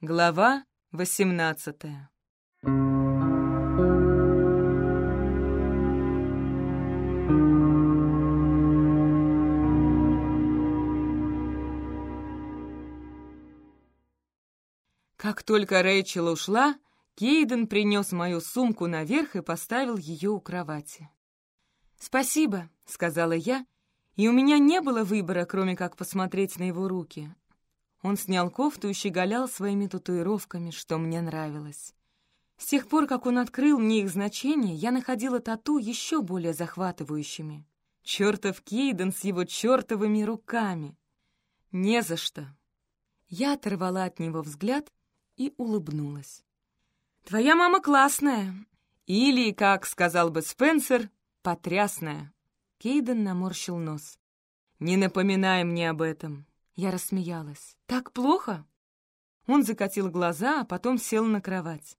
Глава восемнадцатая Как только Рэйчел ушла, Кейден принес мою сумку наверх и поставил ее у кровати. «Спасибо», — сказала я, и у меня не было выбора, кроме как посмотреть на его руки. Он снял кофту и щеголял своими татуировками, что мне нравилось. С тех пор, как он открыл мне их значение, я находила тату еще более захватывающими. Чертов Кейден с его чертовыми руками! Не за что. Я оторвала от него взгляд и улыбнулась. «Твоя мама классная!» Или, как сказал бы Спенсер, потрясная. Кейден наморщил нос. «Не напоминай мне об этом!» Я рассмеялась. «Так плохо?» Он закатил глаза, а потом сел на кровать.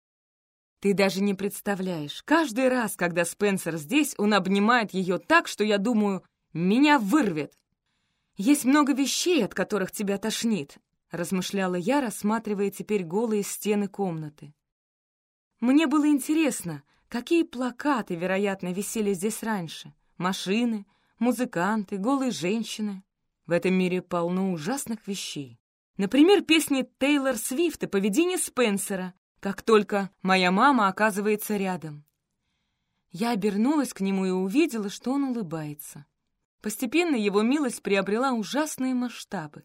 «Ты даже не представляешь, каждый раз, когда Спенсер здесь, он обнимает ее так, что я думаю, меня вырвет. Есть много вещей, от которых тебя тошнит, — размышляла я, рассматривая теперь голые стены комнаты. Мне было интересно, какие плакаты, вероятно, висели здесь раньше. Машины, музыканты, голые женщины. В этом мире полно ужасных вещей. Например, песни Тейлор Свифт и поведение Спенсера, как только моя мама оказывается рядом. Я обернулась к нему и увидела, что он улыбается. Постепенно его милость приобрела ужасные масштабы.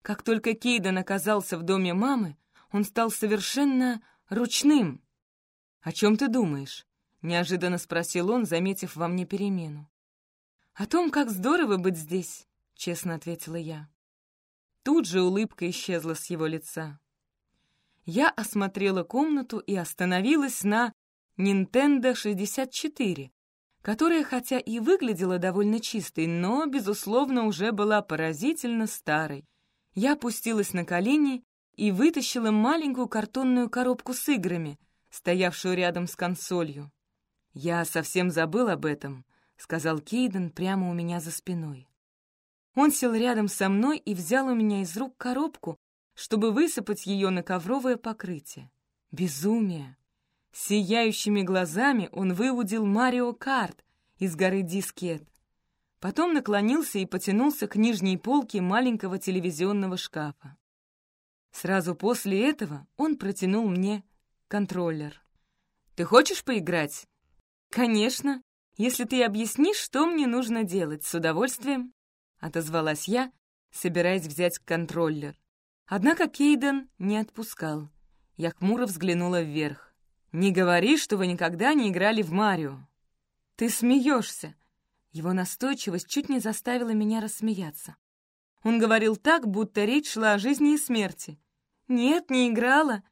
Как только Кейден оказался в доме мамы, он стал совершенно ручным. «О чем ты думаешь?» — неожиданно спросил он, заметив во мне перемену. «О том, как здорово быть здесь», — честно ответила я. Тут же улыбка исчезла с его лица. Я осмотрела комнату и остановилась на Nintendo 64, которая хотя и выглядела довольно чистой, но, безусловно, уже была поразительно старой. Я опустилась на колени и вытащила маленькую картонную коробку с играми, стоявшую рядом с консолью. «Я совсем забыл об этом», — сказал Кейден прямо у меня за спиной. Он сел рядом со мной и взял у меня из рук коробку, чтобы высыпать ее на ковровое покрытие. Безумие! Сияющими глазами он выудил Марио Карт из горы дискет. Потом наклонился и потянулся к нижней полке маленького телевизионного шкафа. Сразу после этого он протянул мне контроллер. «Ты хочешь поиграть?» «Конечно, если ты объяснишь, что мне нужно делать, с удовольствием», — отозвалась я, собираясь взять контроллер. Однако Кейден не отпускал. Я хмуро взглянула вверх. «Не говори, что вы никогда не играли в Марио». «Ты смеешься!» Его настойчивость чуть не заставила меня рассмеяться. Он говорил так, будто речь шла о жизни и смерти. «Нет, не играла.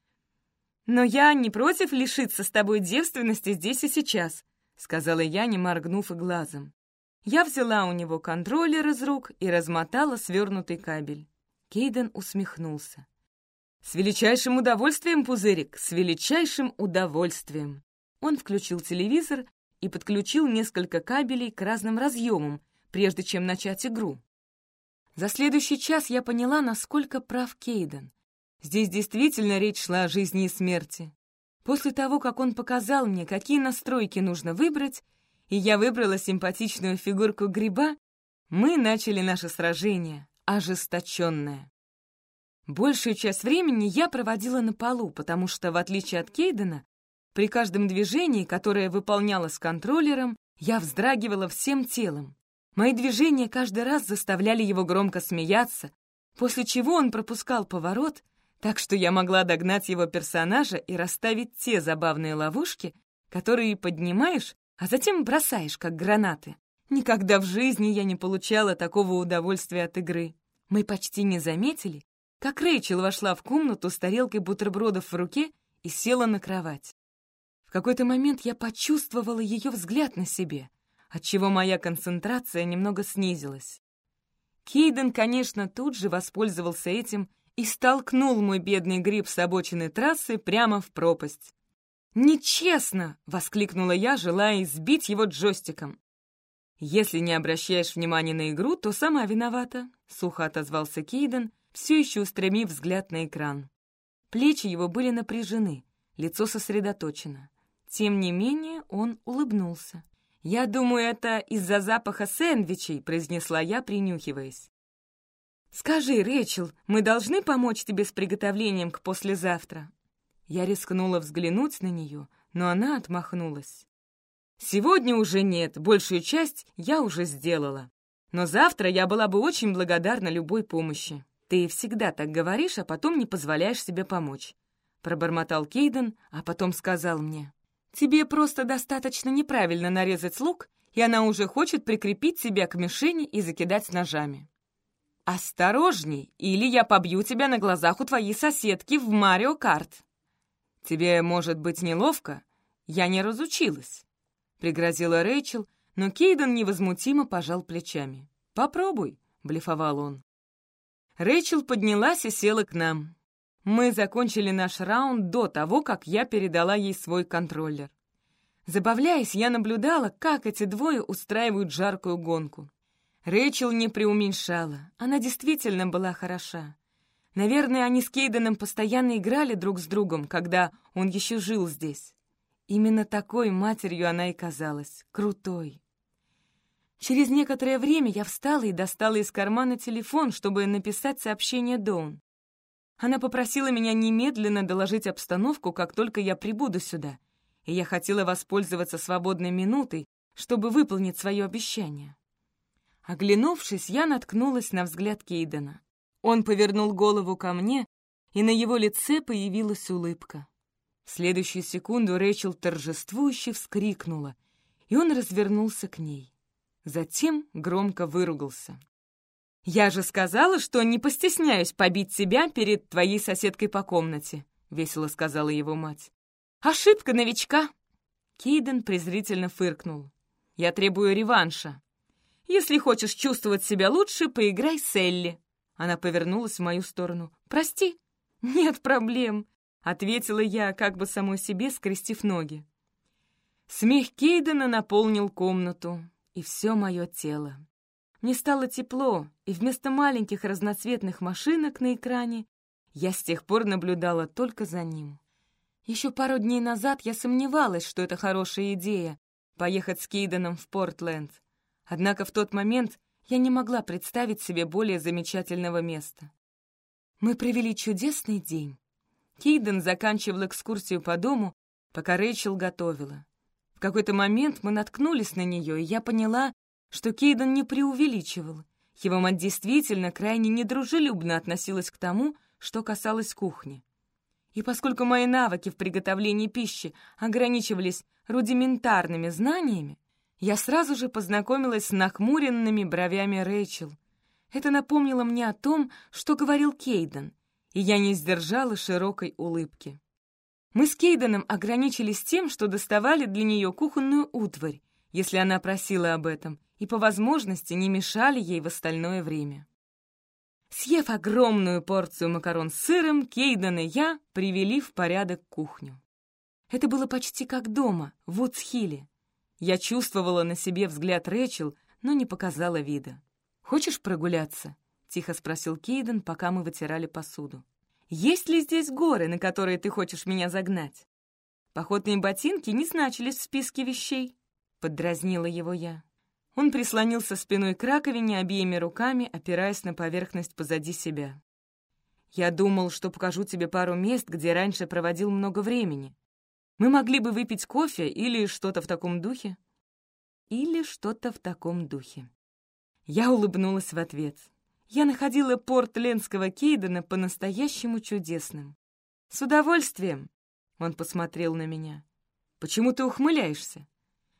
Но я не против лишиться с тобой девственности здесь и сейчас», сказала я, не моргнув и глазом. Я взяла у него контроллер из рук и размотала свернутый кабель. Кейден усмехнулся. «С величайшим удовольствием, Пузырик, с величайшим удовольствием!» Он включил телевизор и подключил несколько кабелей к разным разъемам, прежде чем начать игру. За следующий час я поняла, насколько прав Кейден. Здесь действительно речь шла о жизни и смерти. После того, как он показал мне, какие настройки нужно выбрать, и я выбрала симпатичную фигурку гриба, мы начали наше сражение, ожесточенное. Большую часть времени я проводила на полу, потому что, в отличие от Кейдена, при каждом движении, которое выполняла с контроллером, я вздрагивала всем телом. Мои движения каждый раз заставляли его громко смеяться, после чего он пропускал поворот, так что я могла догнать его персонажа и расставить те забавные ловушки, которые поднимаешь, а затем бросаешь, как гранаты. Никогда в жизни я не получала такого удовольствия от игры. Мы почти не заметили, как Рэйчел вошла в комнату с тарелкой бутербродов в руке и села на кровать. В какой-то момент я почувствовала ее взгляд на себе, отчего моя концентрация немного снизилась. Кейден, конечно, тут же воспользовался этим и столкнул мой бедный гриб с обочины трассы прямо в пропасть. «Нечестно!» — воскликнула я, желая избить его джойстиком. «Если не обращаешь внимания на игру, то сама виновата», — сухо отозвался Кейден, все еще устремив взгляд на экран. Плечи его были напряжены, лицо сосредоточено. Тем не менее он улыбнулся. «Я думаю, это из-за запаха сэндвичей», — произнесла я, принюхиваясь. «Скажи, Рэчел, мы должны помочь тебе с приготовлением к послезавтра?» Я рискнула взглянуть на нее, но она отмахнулась. «Сегодня уже нет, большую часть я уже сделала. Но завтра я была бы очень благодарна любой помощи. Ты всегда так говоришь, а потом не позволяешь себе помочь», — пробормотал Кейден, а потом сказал мне. «Тебе просто достаточно неправильно нарезать лук, и она уже хочет прикрепить себя к мишени и закидать ножами». «Осторожней, или я побью тебя на глазах у твоей соседки в Марио Карт». «Тебе может быть неловко? Я не разучилась», — пригрозила Рэйчел, но Кейден невозмутимо пожал плечами. «Попробуй», — блефовал он. Рэйчел поднялась и села к нам. Мы закончили наш раунд до того, как я передала ей свой контроллер. Забавляясь, я наблюдала, как эти двое устраивают жаркую гонку. Рэйчел не преуменьшала, она действительно была хороша. Наверное, они с Кейденом постоянно играли друг с другом, когда он еще жил здесь. Именно такой матерью она и казалась, крутой. Через некоторое время я встала и достала из кармана телефон, чтобы написать сообщение Доун. Она попросила меня немедленно доложить обстановку, как только я прибуду сюда, и я хотела воспользоваться свободной минутой, чтобы выполнить свое обещание. Оглянувшись, я наткнулась на взгляд Кейдена. Он повернул голову ко мне, и на его лице появилась улыбка. В следующую секунду Рэйчел торжествующе вскрикнула, и он развернулся к ней. Затем громко выругался. «Я же сказала, что не постесняюсь побить тебя перед твоей соседкой по комнате», — весело сказала его мать. «Ошибка новичка!» Кейден презрительно фыркнул. «Я требую реванша. Если хочешь чувствовать себя лучше, поиграй с Элли». Она повернулась в мою сторону. «Прости». «Нет проблем», — ответила я, как бы самой себе скрестив ноги. Смех Кейдена наполнил комнату и все мое тело. Мне стало тепло, и вместо маленьких разноцветных машинок на экране я с тех пор наблюдала только за ним. Еще пару дней назад я сомневалась, что это хорошая идея — поехать с Кейденом в Портленд. Однако в тот момент я не могла представить себе более замечательного места. Мы провели чудесный день. Кейден заканчивал экскурсию по дому, пока Рэйчел готовила. В какой-то момент мы наткнулись на нее, и я поняла, что Кейден не преувеличивал. Его мать действительно крайне недружелюбно относилась к тому, что касалось кухни. И поскольку мои навыки в приготовлении пищи ограничивались рудиментарными знаниями, я сразу же познакомилась с нахмуренными бровями Рэйчел. Это напомнило мне о том, что говорил Кейден, и я не сдержала широкой улыбки. Мы с Кейденом ограничились тем, что доставали для нее кухонную утварь, если она просила об этом, и по возможности не мешали ей в остальное время. Съев огромную порцию макарон с сыром, Кейден и я привели в порядок кухню. Это было почти как дома, в Уцхилле. Я чувствовала на себе взгляд Рэчел, но не показала вида. «Хочешь прогуляться?» — тихо спросил Кейден, пока мы вытирали посуду. Есть ли здесь горы, на которые ты хочешь меня загнать? Походные ботинки не значились в списке вещей. Поддразнила его я. Он прислонился спиной к раковине обеими руками, опираясь на поверхность позади себя. «Я думал, что покажу тебе пару мест, где раньше проводил много времени. Мы могли бы выпить кофе или что-то в таком духе?» «Или что-то в таком духе». Я улыбнулась в ответ я находила порт Ленского Кейдена по-настоящему чудесным. «С удовольствием!» — он посмотрел на меня. «Почему ты ухмыляешься?»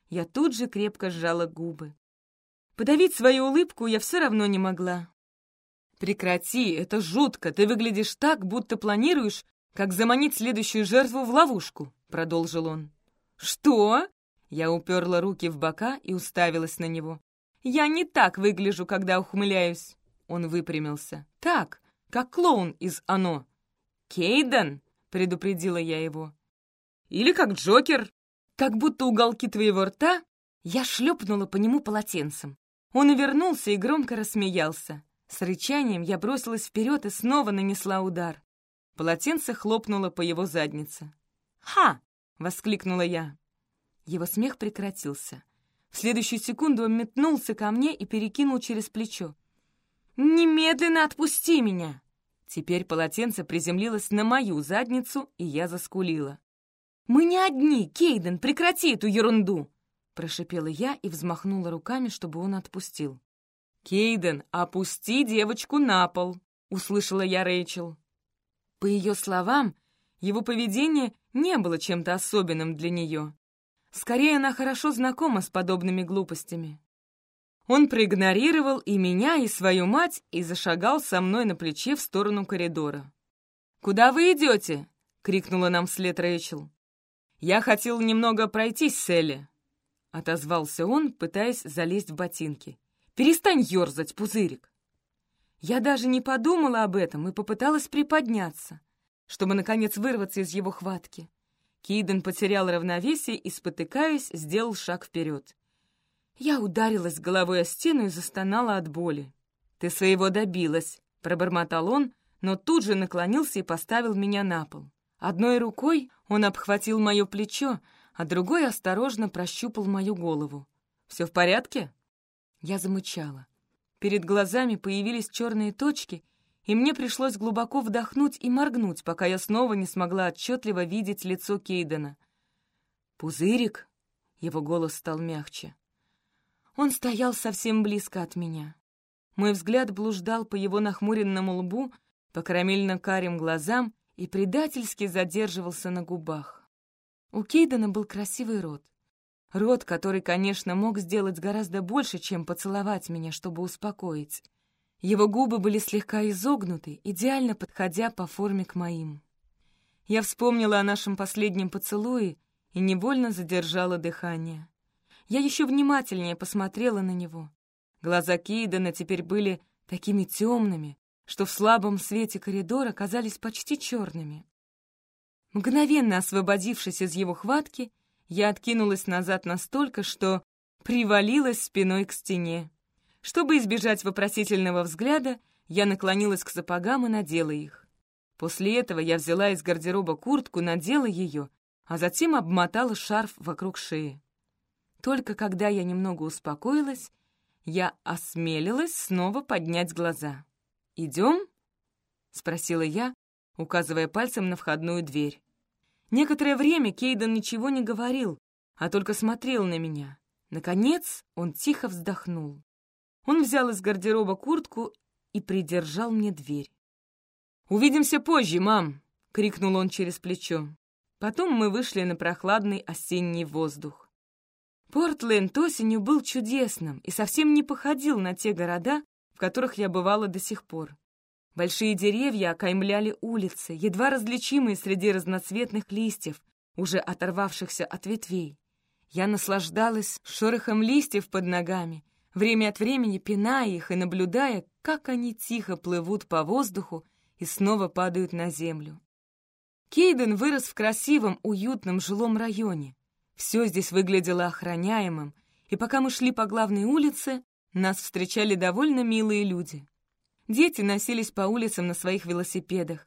Я тут же крепко сжала губы. Подавить свою улыбку я все равно не могла. «Прекрати, это жутко, ты выглядишь так, будто планируешь, как заманить следующую жертву в ловушку», — продолжил он. «Что?» Я уперла руки в бока и уставилась на него. «Я не так выгляжу, когда ухмыляюсь». Он выпрямился. «Так, как клоун из «Оно». «Кейден!» — предупредила я его. «Или как Джокер!» Как будто уголки твоего рта я шлепнула по нему полотенцем. Он увернулся и громко рассмеялся. С рычанием я бросилась вперед и снова нанесла удар. Полотенце хлопнуло по его заднице. «Ха!» — воскликнула я. Его смех прекратился. В следующую секунду он метнулся ко мне и перекинул через плечо. «Немедленно отпусти меня!» Теперь полотенце приземлилось на мою задницу, и я заскулила. «Мы не одни! Кейден, прекрати эту ерунду!» Прошипела я и взмахнула руками, чтобы он отпустил. «Кейден, опусти девочку на пол!» — услышала я Рэйчел. По ее словам, его поведение не было чем-то особенным для нее. Скорее, она хорошо знакома с подобными глупостями. Он проигнорировал и меня, и свою мать, и зашагал со мной на плече в сторону коридора. «Куда вы идете?» — крикнула нам вслед Рэйчел. «Я хотел немного пройтись с Элли», — отозвался он, пытаясь залезть в ботинки. «Перестань ерзать, пузырик!» Я даже не подумала об этом и попыталась приподняться, чтобы, наконец, вырваться из его хватки. Кейден потерял равновесие и, спотыкаясь, сделал шаг вперед. Я ударилась головой о стену и застонала от боли. «Ты своего добилась», — пробормотал он, но тут же наклонился и поставил меня на пол. Одной рукой он обхватил мое плечо, а другой осторожно прощупал мою голову. «Все в порядке?» Я замычала. Перед глазами появились черные точки, и мне пришлось глубоко вдохнуть и моргнуть, пока я снова не смогла отчетливо видеть лицо Кейдена. «Пузырик?» — его голос стал мягче. Он стоял совсем близко от меня. Мой взгляд блуждал по его нахмуренному лбу, по карамельно-карим глазам и предательски задерживался на губах. У Кейдена был красивый рот. Рот, который, конечно, мог сделать гораздо больше, чем поцеловать меня, чтобы успокоить. Его губы были слегка изогнуты, идеально подходя по форме к моим. Я вспомнила о нашем последнем поцелуе и невольно задержала дыхание. Я еще внимательнее посмотрела на него. Глаза Кейдена теперь были такими темными, что в слабом свете коридора казались почти черными. Мгновенно освободившись из его хватки, я откинулась назад настолько, что привалилась спиной к стене. Чтобы избежать вопросительного взгляда, я наклонилась к сапогам и надела их. После этого я взяла из гардероба куртку, надела ее, а затем обмотала шарф вокруг шеи. Только когда я немного успокоилась, я осмелилась снова поднять глаза. «Идем?» — спросила я, указывая пальцем на входную дверь. Некоторое время Кейден ничего не говорил, а только смотрел на меня. Наконец он тихо вздохнул. Он взял из гардероба куртку и придержал мне дверь. «Увидимся позже, мам!» — крикнул он через плечо. Потом мы вышли на прохладный осенний воздух. Портленд осенью был чудесным и совсем не походил на те города, в которых я бывала до сих пор. Большие деревья окаймляли улицы, едва различимые среди разноцветных листьев, уже оторвавшихся от ветвей. Я наслаждалась шорохом листьев под ногами, время от времени пиная их и наблюдая, как они тихо плывут по воздуху и снова падают на землю. Кейден вырос в красивом, уютном жилом районе. Все здесь выглядело охраняемым, и пока мы шли по главной улице, нас встречали довольно милые люди. Дети носились по улицам на своих велосипедах.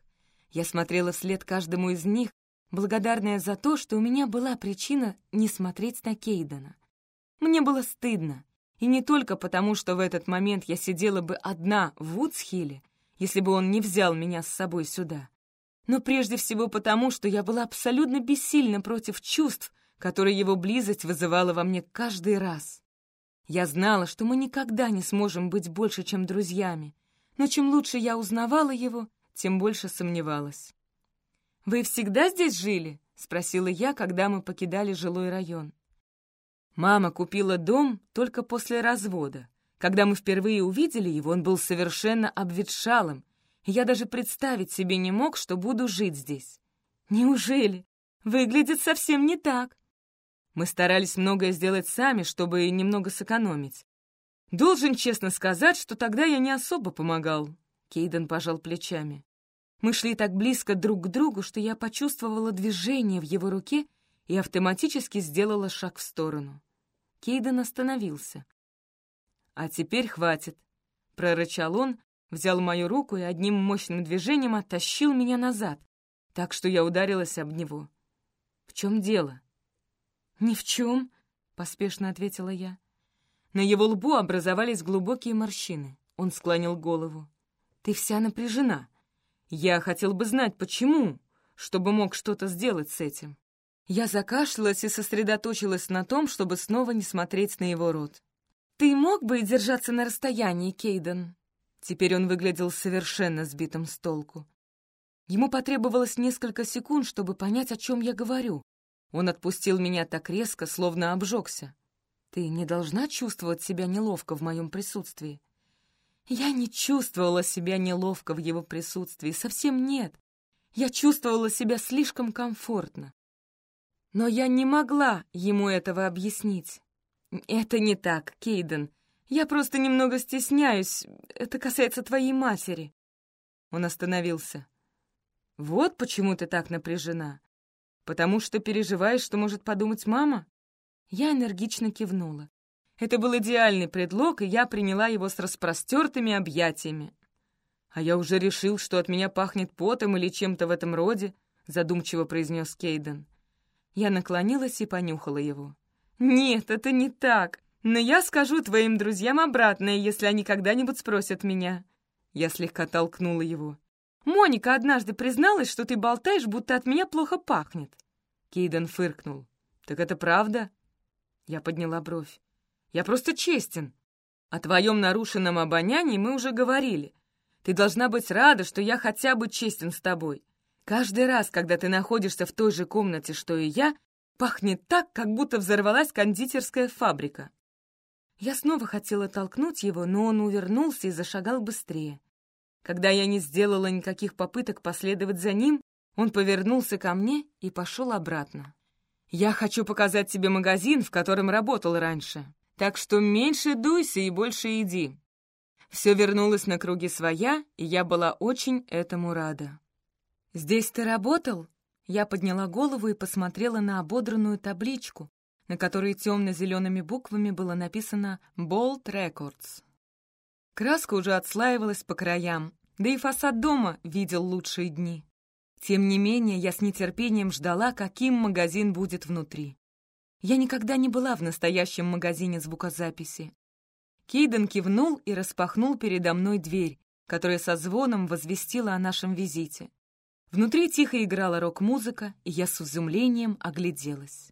Я смотрела вслед каждому из них, благодарная за то, что у меня была причина не смотреть на Кейдена. Мне было стыдно, и не только потому, что в этот момент я сидела бы одна в Вудсхилле, если бы он не взял меня с собой сюда, но прежде всего потому, что я была абсолютно бессильна против чувств, которой его близость вызывала во мне каждый раз. Я знала, что мы никогда не сможем быть больше, чем друзьями, но чем лучше я узнавала его, тем больше сомневалась. «Вы всегда здесь жили?» — спросила я, когда мы покидали жилой район. Мама купила дом только после развода. Когда мы впервые увидели его, он был совершенно обветшалым, я даже представить себе не мог, что буду жить здесь. Неужели? Выглядит совсем не так. Мы старались многое сделать сами, чтобы немного сэкономить. Должен честно сказать, что тогда я не особо помогал. Кейден пожал плечами. Мы шли так близко друг к другу, что я почувствовала движение в его руке и автоматически сделала шаг в сторону. Кейден остановился. «А теперь хватит», — прорычал он, взял мою руку и одним мощным движением оттащил меня назад, так что я ударилась об него. «В чем дело?» «Ни в чем», — поспешно ответила я. На его лбу образовались глубокие морщины. Он склонил голову. «Ты вся напряжена. Я хотел бы знать, почему, чтобы мог что-то сделать с этим». Я закашлялась и сосредоточилась на том, чтобы снова не смотреть на его рот. «Ты мог бы держаться на расстоянии, Кейден?» Теперь он выглядел совершенно сбитым с толку. Ему потребовалось несколько секунд, чтобы понять, о чем я говорю. Он отпустил меня так резко, словно обжегся. «Ты не должна чувствовать себя неловко в моем присутствии?» Я не чувствовала себя неловко в его присутствии, совсем нет. Я чувствовала себя слишком комфортно. Но я не могла ему этого объяснить. «Это не так, Кейден. Я просто немного стесняюсь. Это касается твоей матери». Он остановился. «Вот почему ты так напряжена. Потому что переживаешь, что может подумать мама?» Я энергично кивнула. Это был идеальный предлог, и я приняла его с распростертыми объятиями. «А я уже решил, что от меня пахнет потом или чем-то в этом роде», задумчиво произнес Кейден. Я наклонилась и понюхала его. «Нет, это не так. Но я скажу твоим друзьям обратное, если они когда-нибудь спросят меня». Я слегка толкнула его. «Моника однажды призналась, что ты болтаешь, будто от меня плохо пахнет». Кейден фыркнул. «Так это правда?» Я подняла бровь. «Я просто честен. О твоем нарушенном обонянии мы уже говорили. Ты должна быть рада, что я хотя бы честен с тобой. Каждый раз, когда ты находишься в той же комнате, что и я, пахнет так, как будто взорвалась кондитерская фабрика. Я снова хотела толкнуть его, но он увернулся и зашагал быстрее. Когда я не сделала никаких попыток последовать за ним, он повернулся ко мне и пошел обратно. «Я хочу показать тебе магазин, в котором работал раньше, так что меньше дуйся и больше иди». Все вернулось на круги своя, и я была очень этому рада. «Здесь ты работал?» Я подняла голову и посмотрела на ободранную табличку, на которой темно-зелеными буквами было написано «Bolt Records». Краска уже отслаивалась по краям, да и фасад дома видел лучшие дни. Тем не менее, я с нетерпением ждала, каким магазин будет внутри. Я никогда не была в настоящем магазине звукозаписи. Кейден кивнул и распахнул передо мной дверь, которая со звоном возвестила о нашем визите. Внутри тихо играла рок-музыка, и я с изумлением огляделась.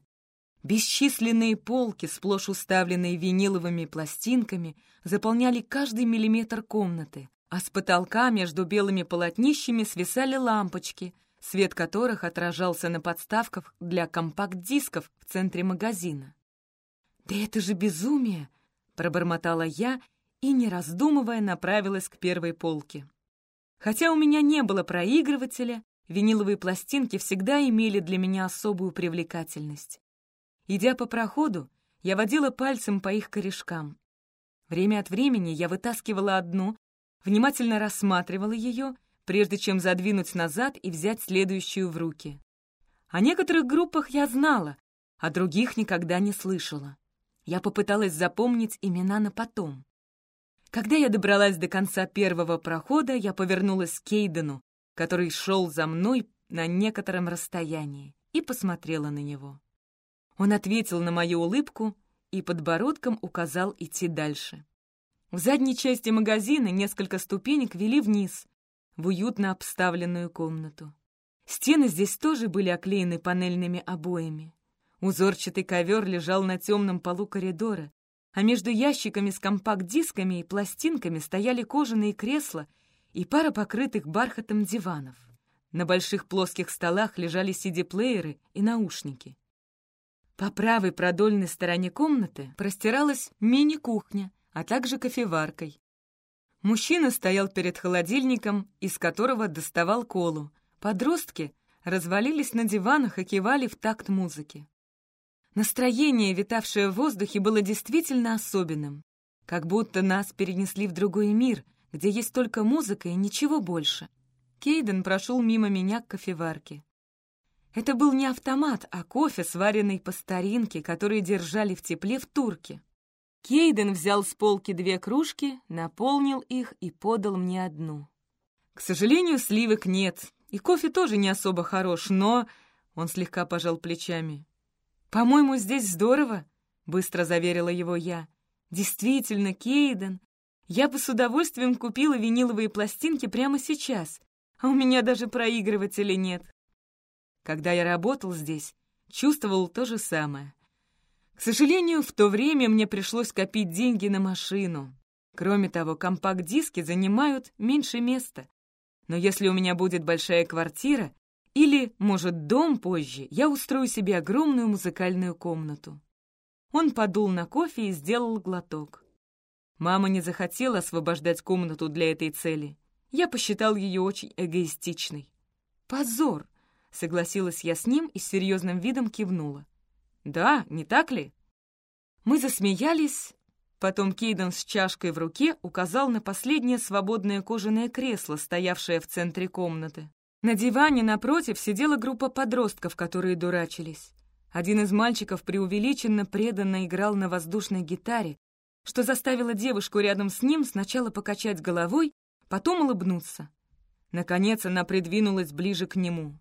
Бесчисленные полки, сплошь уставленные виниловыми пластинками, заполняли каждый миллиметр комнаты, а с потолка между белыми полотнищами свисали лампочки, свет которых отражался на подставках для компакт-дисков в центре магазина. «Да это же безумие!» — пробормотала я и, не раздумывая, направилась к первой полке. Хотя у меня не было проигрывателя, Виниловые пластинки всегда имели для меня особую привлекательность. Идя по проходу, я водила пальцем по их корешкам. Время от времени я вытаскивала одну, внимательно рассматривала ее, прежде чем задвинуть назад и взять следующую в руки. О некоторых группах я знала, о других никогда не слышала. Я попыталась запомнить имена на потом. Когда я добралась до конца первого прохода, я повернулась к Кейдену, который шел за мной на некотором расстоянии, и посмотрела на него. Он ответил на мою улыбку и подбородком указал идти дальше. В задней части магазина несколько ступенек вели вниз, в уютно обставленную комнату. Стены здесь тоже были оклеены панельными обоями. Узорчатый ковер лежал на темном полу коридора, а между ящиками с компакт-дисками и пластинками стояли кожаные кресла и пара покрытых бархатом диванов. На больших плоских столах лежали CD-плееры и наушники. По правой продольной стороне комнаты простиралась мини-кухня, а также кофеваркой. Мужчина стоял перед холодильником, из которого доставал колу. Подростки развалились на диванах и кивали в такт музыки. Настроение, витавшее в воздухе, было действительно особенным. Как будто нас перенесли в другой мир — где есть только музыка и ничего больше. Кейден прошел мимо меня к кофеварке. Это был не автомат, а кофе, сваренный по старинке, который держали в тепле в турке. Кейден взял с полки две кружки, наполнил их и подал мне одну. К сожалению, сливок нет, и кофе тоже не особо хорош, но... Он слегка пожал плечами. «По-моему, здесь здорово», — быстро заверила его я. «Действительно, Кейден, я бы с удовольствием купила виниловые пластинки прямо сейчас, а у меня даже проигрывателя нет». Когда я работал здесь, чувствовал то же самое. К сожалению, в то время мне пришлось копить деньги на машину. Кроме того, компакт-диски занимают меньше места. Но если у меня будет большая квартира, или, может, дом позже, я устрою себе огромную музыкальную комнату. Он подул на кофе и сделал глоток. Мама не захотела освобождать комнату для этой цели. Я посчитал ее очень эгоистичной. «Позор!» — согласилась я с ним и с серьезным видом кивнула. Да, не так ли? Мы засмеялись, потом Кейден с чашкой в руке указал на последнее свободное кожаное кресло, стоявшее в центре комнаты. На диване напротив сидела группа подростков, которые дурачились. Один из мальчиков преувеличенно преданно играл на воздушной гитаре, что заставило девушку рядом с ним сначала покачать головой, потом улыбнуться. Наконец она придвинулась ближе к нему.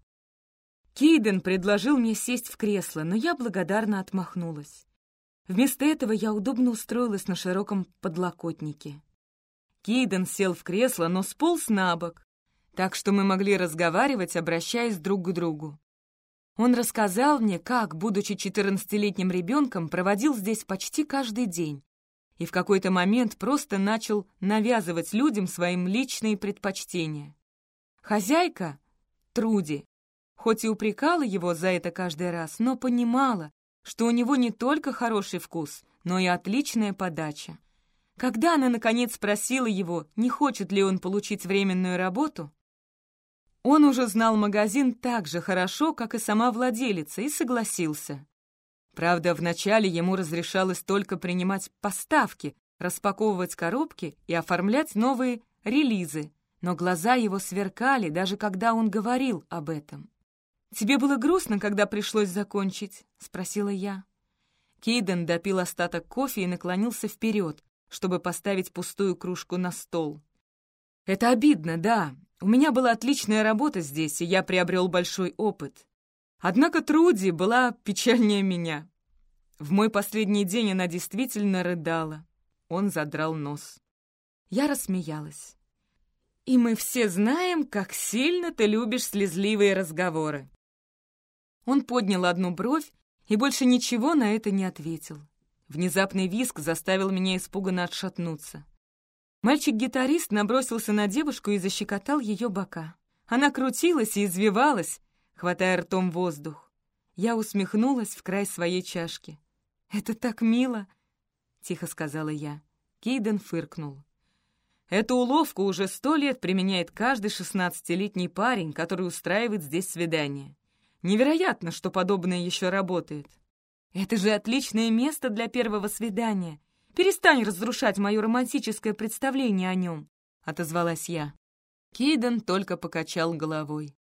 Кейден предложил мне сесть в кресло, но я благодарно отмахнулась. Вместо этого я удобно устроилась на широком подлокотнике. Кейден сел в кресло, но сполз на бок, так что мы могли разговаривать, обращаясь друг к другу. Он рассказал мне, как, будучи четырнадцатилетним ребенком, проводил здесь почти каждый день и в какой-то момент просто начал навязывать людям своим личные предпочтения. Хозяйка, Труди, хоть и упрекала его за это каждый раз, но понимала, что у него не только хороший вкус, но и отличная подача. Когда она, наконец, спросила его, не хочет ли он получить временную работу, он уже знал магазин так же хорошо, как и сама владелица, и согласился. Правда, вначале ему разрешалось только принимать поставки, распаковывать коробки и оформлять новые релизы, но глаза его сверкали, даже когда он говорил об этом. «Тебе было грустно, когда пришлось закончить?» — спросила я. Кейден допил остаток кофе и наклонился вперед, чтобы поставить пустую кружку на стол. «Это обидно, да. У меня была отличная работа здесь, и я приобрел большой опыт. Однако Труди была печальнее меня. В мой последний день она действительно рыдала. Он задрал нос. Я рассмеялась. «И мы все знаем, как сильно ты любишь слезливые разговоры. Он поднял одну бровь и больше ничего на это не ответил. Внезапный виск заставил меня испуганно отшатнуться. Мальчик-гитарист набросился на девушку и защекотал ее бока. Она крутилась и извивалась, хватая ртом воздух. Я усмехнулась в край своей чашки. «Это так мило!» — тихо сказала я. Кейден фыркнул. Эту уловку уже сто лет применяет каждый шестнадцатилетний парень, который устраивает здесь свидание. Невероятно, что подобное еще работает. Это же отличное место для первого свидания. Перестань разрушать мое романтическое представление о нем, — отозвалась я. Кейден только покачал головой.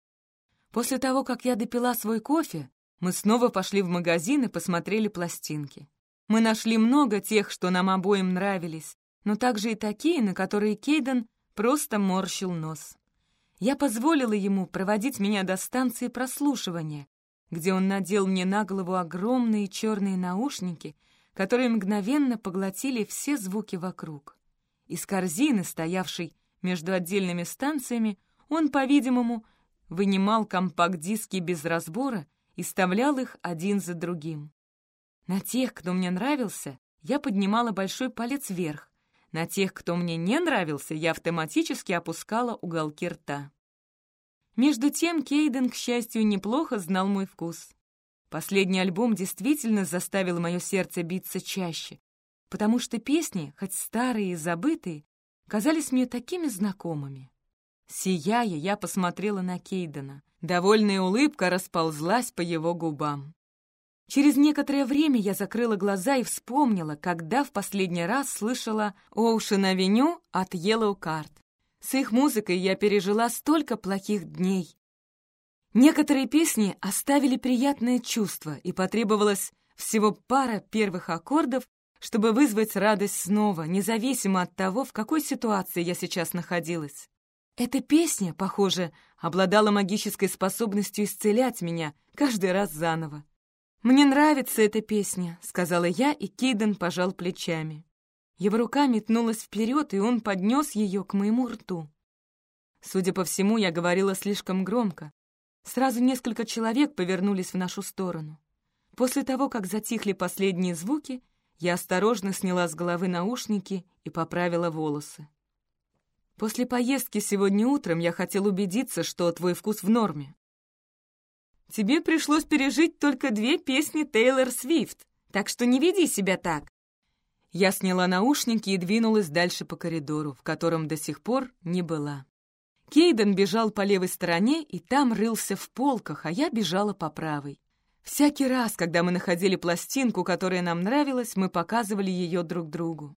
После того, как я допила свой кофе, мы снова пошли в магазин и посмотрели пластинки. Мы нашли много тех, что нам обоим нравились, но также и такие, на которые Кейден просто морщил нос я позволила ему проводить меня до станции прослушивания, где он надел мне на голову огромные черные наушники, которые мгновенно поглотили все звуки вокруг. Из корзины, стоявшей между отдельными станциями, он, по-видимому, вынимал компакт-диски без разбора и вставлял их один за другим. На тех, кто мне нравился, я поднимала большой палец вверх, на тех, кто мне не нравился, я автоматически опускала уголки рта. Между тем Кейден, к счастью, неплохо знал мой вкус. Последний альбом действительно заставил мое сердце биться чаще, потому что песни, хоть старые и забытые, казались мне такими знакомыми. Сияя, я посмотрела на Кейдена. Довольная улыбка расползлась по его губам. Через некоторое время я закрыла глаза и вспомнила, когда в последний раз слышала «Оушен-авеню» от Yellow Card. С их музыкой я пережила столько плохих дней. Некоторые песни оставили приятное чувство, и потребовалось всего пара первых аккордов, чтобы вызвать радость снова, независимо от того, в какой ситуации я сейчас находилась. Эта песня, похоже, обладала магической способностью исцелять меня каждый раз заново. «Мне нравится эта песня», — сказала я, и Кейден пожал плечами. Его рука метнулась вперед, и он поднес ее к моему рту. Судя по всему, я говорила слишком громко. Сразу несколько человек повернулись в нашу сторону. После того, как затихли последние звуки, я осторожно сняла с головы наушники и поправила волосы. После поездки сегодня утром я хотел убедиться, что твой вкус в норме. Тебе пришлось пережить только две песни Тейлор Свифт, так что не веди себя так. Я сняла наушники и двинулась дальше по коридору, в котором до сих пор не была. Кейден бежал по левой стороне и там рылся в полках, а я бежала по правой. Всякий раз, когда мы находили пластинку, которая нам нравилась, мы показывали ее друг другу.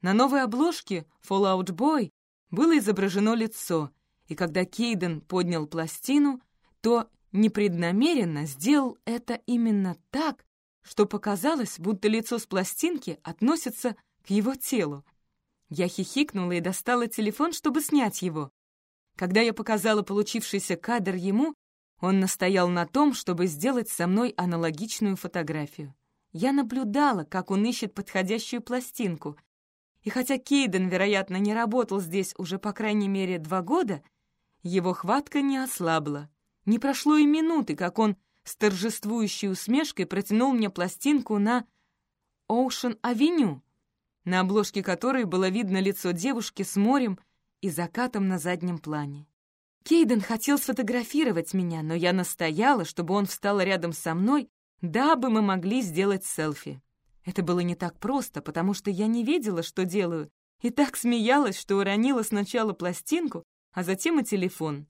На новой обложке Fallout Boy было изображено лицо, и когда Кейден поднял пластину, то непреднамеренно сделал это именно так, что показалось, будто лицо с пластинки относится к его телу. Я хихикнула и достала телефон, чтобы снять его. Когда я показала получившийся кадр ему, он настоял на том, чтобы сделать со мной аналогичную фотографию. Я наблюдала, как он ищет подходящую пластинку. И хотя Кейден, вероятно, не работал здесь уже по крайней мере два года, его хватка не ослабла. Не прошло и минуты, как он с торжествующей усмешкой протянул мне пластинку на Оушен-авеню, на обложке которой было видно лицо девушки с морем и закатом на заднем плане. Кейден хотел сфотографировать меня, но я настояла, чтобы он встал рядом со мной, дабы мы могли сделать селфи. Это было не так просто, потому что я не видела, что делаю, и так смеялась, что уронила сначала пластинку, а затем и телефон.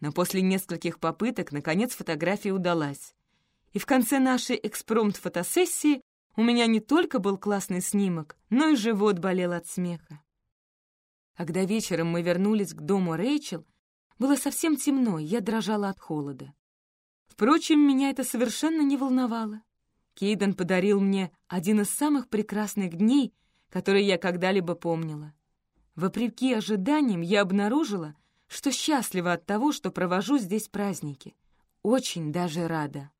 Но после нескольких попыток, наконец, фотография удалась. И в конце нашей экспромт-фотосессии у меня не только был классный снимок, но и живот болел от смеха. Когда вечером мы вернулись к дому Рэйчел, было совсем темно, я дрожала от холода. Впрочем, меня это совершенно не волновало. Кейден подарил мне один из самых прекрасных дней, которые я когда-либо помнила. Вопреки ожиданиям, я обнаружила, что счастлива от того, что провожу здесь праздники. Очень даже рада.